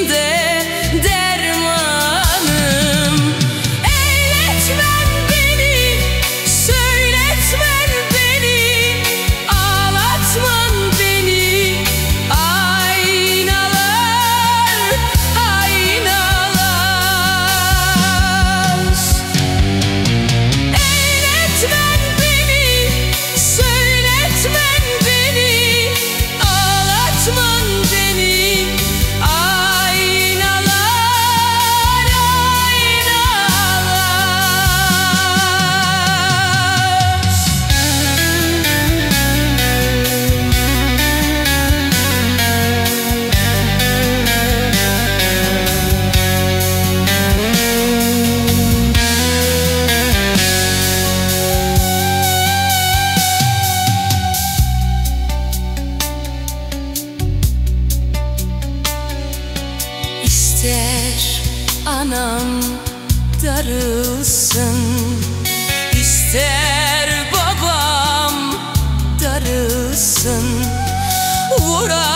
someday İster anam darılsın. İster babam darılsın. Vurar